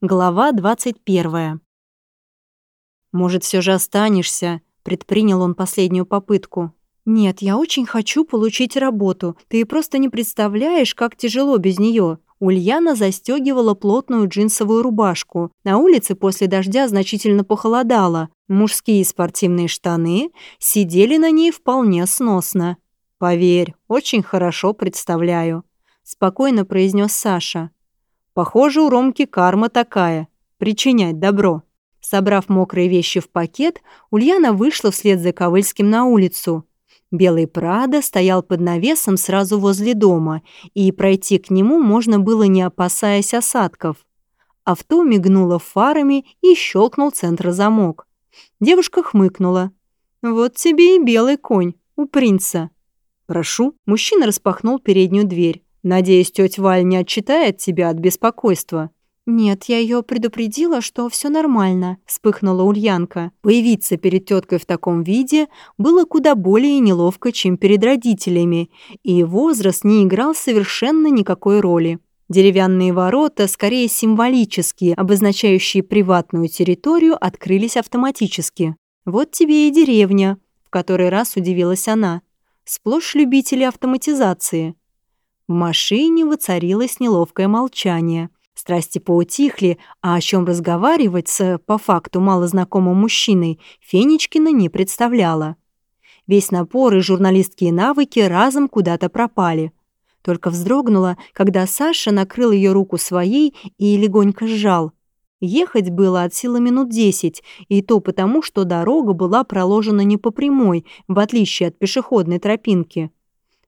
Глава 21. «Может, все же останешься?» — предпринял он последнюю попытку. «Нет, я очень хочу получить работу. Ты просто не представляешь, как тяжело без нее. Ульяна застегивала плотную джинсовую рубашку. На улице после дождя значительно похолодало. Мужские спортивные штаны сидели на ней вполне сносно. «Поверь, очень хорошо представляю», — спокойно произнес Саша. Похоже, у Ромки карма такая — причинять добро. Собрав мокрые вещи в пакет, Ульяна вышла вслед за Ковыльским на улицу. Белый Прада стоял под навесом сразу возле дома, и пройти к нему можно было, не опасаясь осадков. Авто мигнуло фарами и щелкнул центрозамок. Девушка хмыкнула. «Вот тебе и белый конь у принца». «Прошу». Мужчина распахнул переднюю дверь. Надеюсь, тетя Валь не отчитает тебя от беспокойства». «Нет, я ее предупредила, что все нормально», — вспыхнула Ульянка. Появиться перед теткой в таком виде было куда более неловко, чем перед родителями, и возраст не играл совершенно никакой роли. Деревянные ворота, скорее символические, обозначающие приватную территорию, открылись автоматически. «Вот тебе и деревня», — в который раз удивилась она. «Сплошь любители автоматизации». В машине воцарилось неловкое молчание. Страсти поутихли, а о чем разговаривать с, по факту, малознакомым мужчиной Фенечкина не представляла. Весь напор и журналистские навыки разом куда-то пропали. Только вздрогнула, когда Саша накрыл ее руку своей и легонько сжал. Ехать было от силы минут десять, и то потому, что дорога была проложена не по прямой, в отличие от пешеходной тропинки.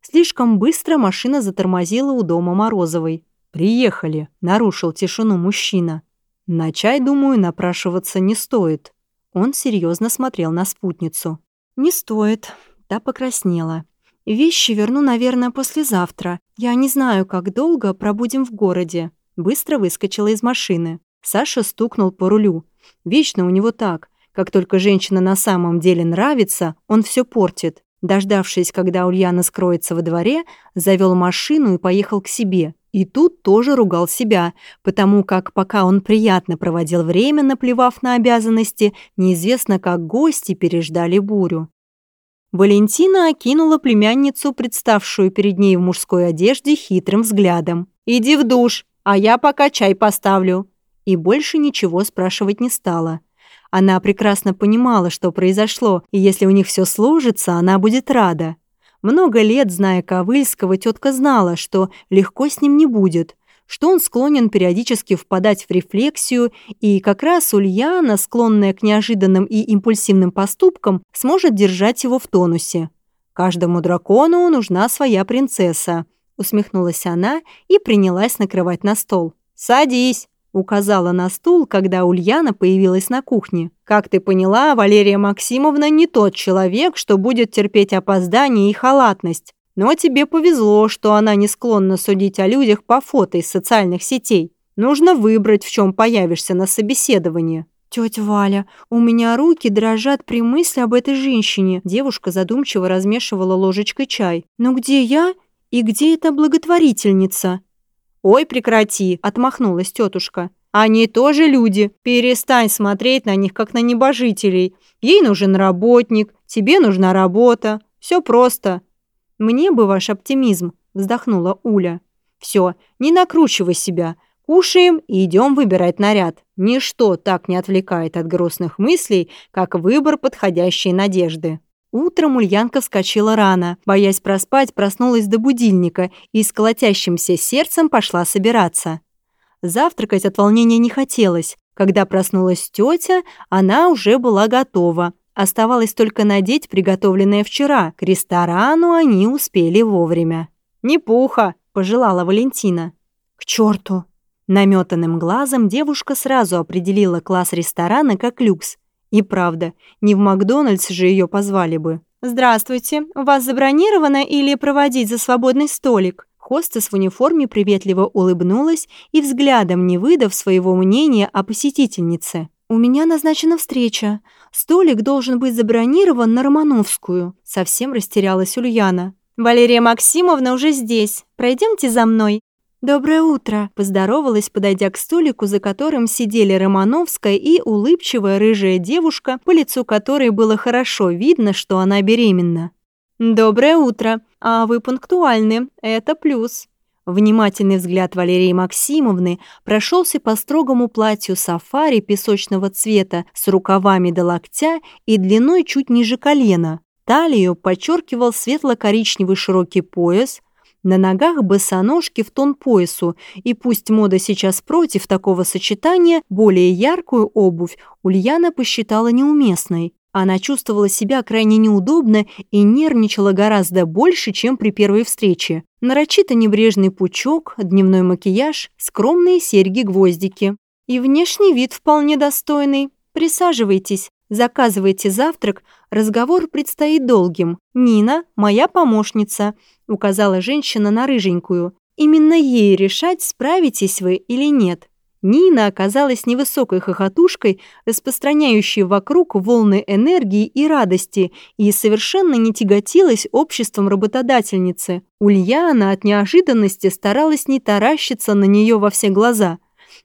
Слишком быстро машина затормозила у дома Морозовой. «Приехали», — нарушил тишину мужчина. «На чай, думаю, напрашиваться не стоит». Он серьезно смотрел на спутницу. «Не стоит». Та покраснела. «Вещи верну, наверное, послезавтра. Я не знаю, как долго пробудем в городе». Быстро выскочила из машины. Саша стукнул по рулю. Вечно у него так. Как только женщина на самом деле нравится, он все портит. Дождавшись, когда Ульяна скроется во дворе, завел машину и поехал к себе. И тут тоже ругал себя, потому как пока он приятно проводил время, наплевав на обязанности, неизвестно как гости переждали бурю. Валентина окинула племянницу, представшую перед ней в мужской одежде, хитрым взглядом. «Иди в душ, а я пока чай поставлю». И больше ничего спрашивать не стала. Она прекрасно понимала, что произошло, и если у них все сложится, она будет рада. Много лет, зная Ковыльского, тетка знала, что легко с ним не будет, что он склонен периодически впадать в рефлексию, и как раз Ульяна, склонная к неожиданным и импульсивным поступкам, сможет держать его в тонусе. «Каждому дракону нужна своя принцесса», усмехнулась она и принялась накрывать на стол. «Садись!» Указала на стул, когда Ульяна появилась на кухне. «Как ты поняла, Валерия Максимовна не тот человек, что будет терпеть опоздание и халатность. Но тебе повезло, что она не склонна судить о людях по фото из социальных сетей. Нужно выбрать, в чем появишься на собеседовании». «Тетя Валя, у меня руки дрожат при мысли об этой женщине». Девушка задумчиво размешивала ложечкой чай. «Но где я и где эта благотворительница?» «Ой, прекрати!» — отмахнулась тетушка. «Они тоже люди. Перестань смотреть на них, как на небожителей. Ей нужен работник, тебе нужна работа. Все просто». «Мне бы ваш оптимизм», — вздохнула Уля. «Все, не накручивай себя. Кушаем и идем выбирать наряд. Ничто так не отвлекает от грустных мыслей, как выбор подходящей надежды». Утром Ульянка вскочила рано. Боясь проспать, проснулась до будильника и с колотящимся сердцем пошла собираться. Завтракать от волнения не хотелось. Когда проснулась тетя, она уже была готова. Оставалось только надеть приготовленное вчера. К ресторану они успели вовремя. «Не пуха!» – пожелала Валентина. «К черту!» Наметанным глазом девушка сразу определила класс ресторана как люкс и правда, не в Макдональдс же ее позвали бы. «Здравствуйте, у вас забронировано или проводить за свободный столик?» Хостес в униформе приветливо улыбнулась и взглядом не выдав своего мнения о посетительнице. «У меня назначена встреча. Столик должен быть забронирован на Романовскую», — совсем растерялась Ульяна. «Валерия Максимовна уже здесь. Пройдемте за мной». «Доброе утро!» – поздоровалась, подойдя к столику, за которым сидели Романовская и улыбчивая рыжая девушка, по лицу которой было хорошо видно, что она беременна. «Доброе утро! А вы пунктуальны, это плюс!» Внимательный взгляд Валерии Максимовны прошелся по строгому платью сафари песочного цвета с рукавами до локтя и длиной чуть ниже колена. Талию подчеркивал светло-коричневый широкий пояс – на ногах босоножки в тон поясу, и пусть мода сейчас против такого сочетания, более яркую обувь Ульяна посчитала неуместной. Она чувствовала себя крайне неудобно и нервничала гораздо больше, чем при первой встрече. Нарочито небрежный пучок, дневной макияж, скромные серьги-гвоздики. И внешний вид вполне достойный. Присаживайтесь, заказывайте завтрак, разговор предстоит долгим. Нина – моя помощница указала женщина на рыженькую. Именно ей решать, справитесь вы или нет. Нина оказалась невысокой хохотушкой, распространяющей вокруг волны энергии и радости, и совершенно не тяготилась обществом работодательницы. Ульяна от неожиданности старалась не таращиться на нее во все глаза.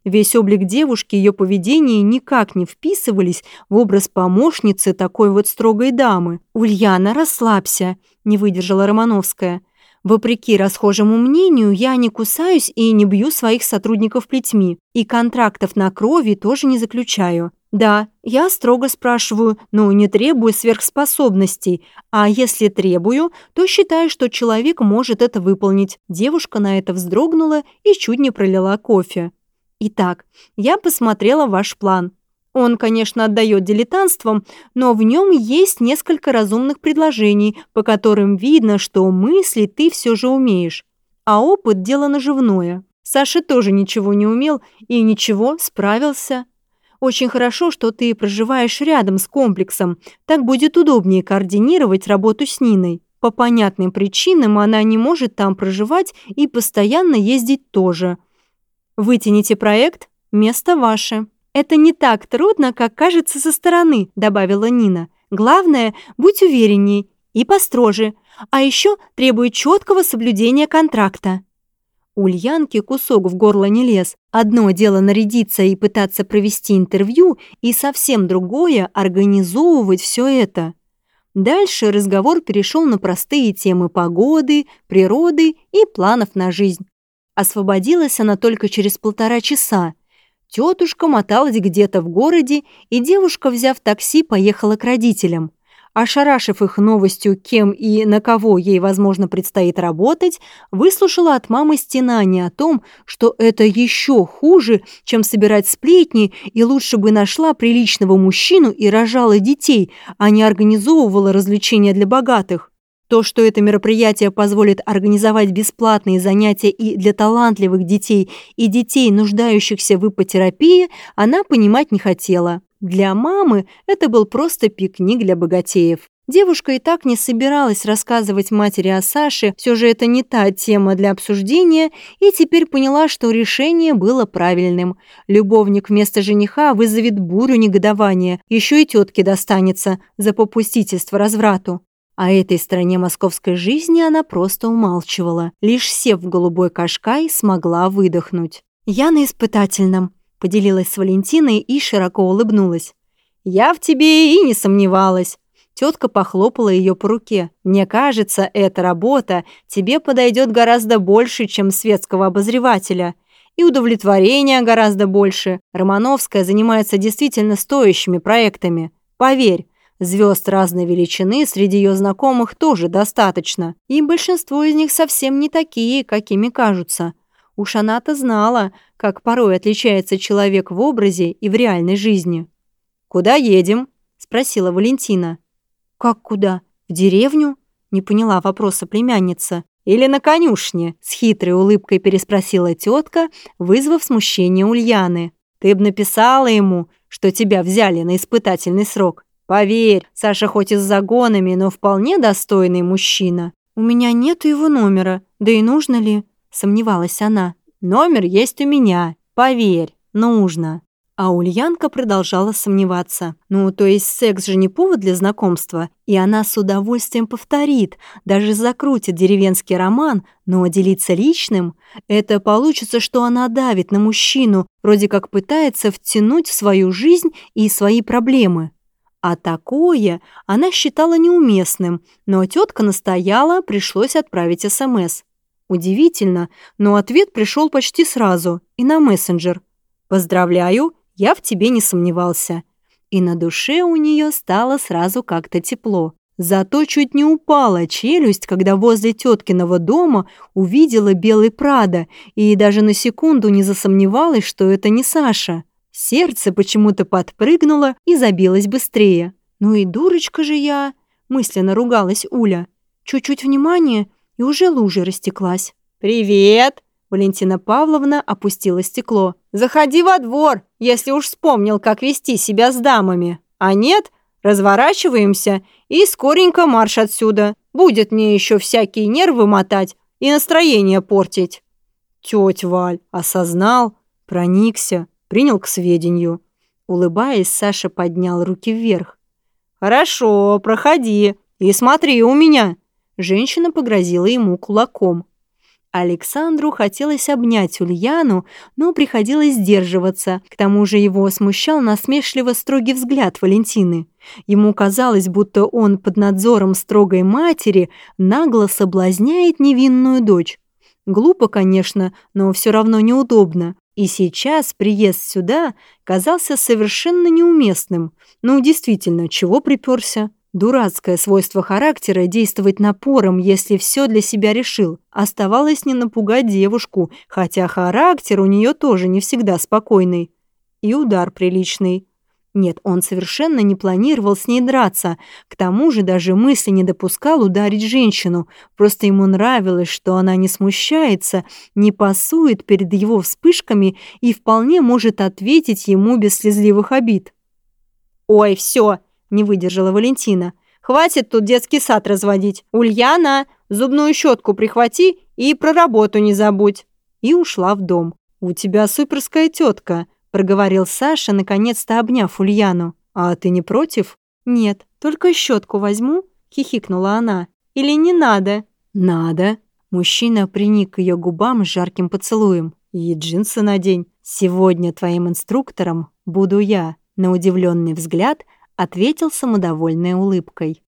Весь облик девушки и ее поведение никак не вписывались в образ помощницы такой вот строгой дамы. «Ульяна, расслабься», – не выдержала Романовская. Вопреки расхожему мнению, я не кусаюсь и не бью своих сотрудников плетьми, и контрактов на крови тоже не заключаю. Да, я строго спрашиваю, но не требую сверхспособностей, а если требую, то считаю, что человек может это выполнить. Девушка на это вздрогнула и чуть не пролила кофе. Итак, я посмотрела ваш план. Он, конечно, отдает дилетантством, но в нем есть несколько разумных предложений, по которым видно, что мыслить ты все же умеешь. А опыт – дело наживное. Саша тоже ничего не умел и ничего, справился. Очень хорошо, что ты проживаешь рядом с комплексом. Так будет удобнее координировать работу с Ниной. По понятным причинам она не может там проживать и постоянно ездить тоже. Вытяните проект, место ваше. «Это не так трудно, как кажется со стороны», — добавила Нина. «Главное, будь уверенней и построже, а еще требует четкого соблюдения контракта». Ульянке кусок в горло не лез. Одно дело нарядиться и пытаться провести интервью, и совсем другое — организовывать все это. Дальше разговор перешел на простые темы погоды, природы и планов на жизнь. Освободилась она только через полтора часа — Тетушка моталась где-то в городе, и девушка, взяв такси, поехала к родителям. Ошарашив их новостью, кем и на кого ей, возможно, предстоит работать, выслушала от мамы стенание о том, что это еще хуже, чем собирать сплетни, и лучше бы нашла приличного мужчину и рожала детей, а не организовывала развлечения для богатых. То, что это мероприятие позволит организовать бесплатные занятия и для талантливых детей, и детей, нуждающихся в ипотерапии, она понимать не хотела. Для мамы это был просто пикник для богатеев. Девушка и так не собиралась рассказывать матери о Саше, все же это не та тема для обсуждения, и теперь поняла, что решение было правильным. Любовник вместо жениха вызовет бурю негодования, еще и тетке достанется за попустительство разврату. О этой стороне московской жизни она просто умалчивала. Лишь сев в голубой кашкай, смогла выдохнуть. «Я на испытательном», — поделилась с Валентиной и широко улыбнулась. «Я в тебе и не сомневалась». Тетка похлопала ее по руке. «Мне кажется, эта работа тебе подойдет гораздо больше, чем светского обозревателя. И удовлетворения гораздо больше. Романовская занимается действительно стоящими проектами. Поверь, Звезд разной величины среди ее знакомых тоже достаточно, и большинство из них совсем не такие, какими кажутся. Уж она-то знала, как порой отличается человек в образе и в реальной жизни. «Куда едем?» – спросила Валентина. «Как куда? В деревню?» – не поняла вопроса племянница. «Или на конюшне?» – с хитрой улыбкой переспросила тетка, вызвав смущение Ульяны. «Ты б написала ему, что тебя взяли на испытательный срок. Поверь, Саша хоть и с загонами, но вполне достойный мужчина. У меня нет его номера, да и нужно ли? Сомневалась она. Номер есть у меня, поверь, нужно. А Ульянка продолжала сомневаться. Ну, то есть секс же не повод для знакомства, и она с удовольствием повторит, даже закрутит деревенский роман, но делиться личным — это получится, что она давит на мужчину, вроде как пытается втянуть в свою жизнь и свои проблемы. А такое она считала неуместным, но тетка настояла, пришлось отправить СМС. Удивительно, но ответ пришел почти сразу и на мессенджер. «Поздравляю, я в тебе не сомневался. И на душе у нее стало сразу как-то тепло. Зато чуть не упала челюсть, когда возле теткиного дома увидела белый Прада и даже на секунду не засомневалась, что это не Саша. Сердце почему-то подпрыгнуло и забилось быстрее. «Ну и дурочка же я!» – мысленно ругалась Уля. Чуть-чуть внимания, и уже лужа растеклась. «Привет!» Валентина Павловна опустила стекло. «Заходи во двор, если уж вспомнил, как вести себя с дамами. А нет, разворачиваемся и скоренько марш отсюда. Будет мне еще всякие нервы мотать и настроение портить». Тетя Валь осознал, проникся, принял к сведению. Улыбаясь, Саша поднял руки вверх. «Хорошо, проходи и смотри у меня». Женщина погрозила ему кулаком. Александру хотелось обнять Ульяну, но приходилось сдерживаться. К тому же его смущал насмешливо строгий взгляд Валентины. Ему казалось, будто он под надзором строгой матери нагло соблазняет невинную дочь. Глупо, конечно, но все равно неудобно. И сейчас приезд сюда казался совершенно неуместным. Ну, действительно, чего приперся? Дурацкое свойство характера действовать напором, если все для себя решил. Оставалось не напугать девушку, хотя характер у нее тоже не всегда спокойный. И удар приличный. Нет, он совершенно не планировал с ней драться. К тому же даже мысли не допускал ударить женщину. Просто ему нравилось, что она не смущается, не пасует перед его вспышками и вполне может ответить ему без слезливых обид. «Ой, все!» не выдержала Валентина. «Хватит тут детский сад разводить. Ульяна, зубную щетку прихвати и про работу не забудь». И ушла в дом. «У тебя суперская тетка», — проговорил Саша, наконец-то обняв Ульяну. «А ты не против?» «Нет, только щетку возьму», — хихикнула она. «Или не надо?» «Надо». Мужчина приник к ее губам с жарким поцелуем. «И джинсы надень. Сегодня твоим инструктором буду я». На удивленный взгляд ответил самодовольной улыбкой.